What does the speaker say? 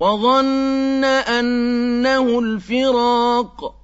وظن أنه الفراق.